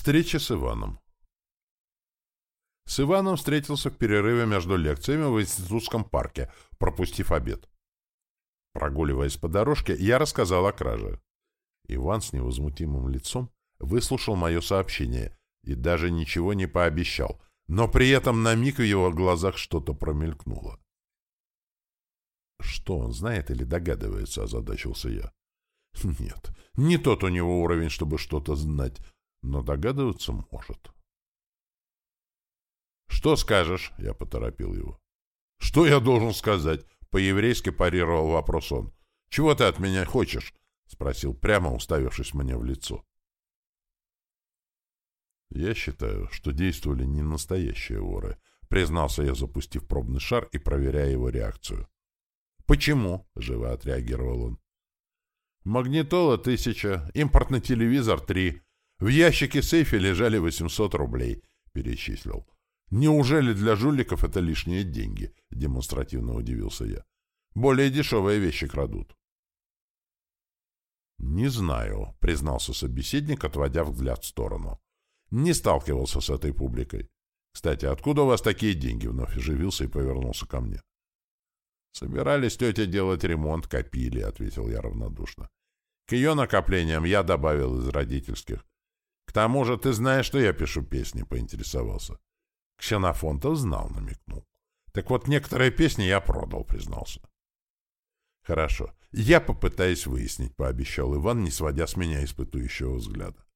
Встреча с Иваном. С Иваном встретился в перерыве между лекциями в институтском парке, пропустив обед. Прогуливаясь по дорожке, я рассказал о краже. Иван с невозмутимым лицом выслушал мое сообщение и даже ничего не пообещал, но при этом на миг в его глазах что-то промелькнуло. «Что он знает или догадывается?» — озадачился я. «Нет, не тот у него уровень, чтобы что-то знать, но догадываться может». «Что скажешь?» — я поторопил его. «Что я должен сказать?» — по-еврейски парировал вопрос он. «Чего ты от меня хочешь?» — спросил прямо, уставившись мне в лицо. «Я считаю, что действовали не настоящие воры», — признался я, запустив пробный шар и проверяя его реакцию. «Почему?» — живо отреагировал он. «Магнитола — тысяча, импортный телевизор — три. В ящике сейфе лежали 800 рублей», — перечислил. «Неужели для жуликов это лишние деньги?» — демонстративно удивился я. «Более дешевые вещи крадут». «Не знаю», — признался собеседник, отводя взгляд в сторону. «Не сталкивался с этой публикой. Кстати, откуда у вас такие деньги?» — вновь оживился и повернулся ко мне. «Собирались тетя делать ремонт, копили», — ответил я равнодушно. «К ее накоплениям я добавил из родительских. К тому же ты знаешь, что я пишу песни», — поинтересовался. Ксенофонтов знал, намекнул. «Так вот, некоторые песни я продал», — признался. «Хорошо. Я попытаюсь выяснить», — пообещал Иван, не сводя с меня испытующего взгляда.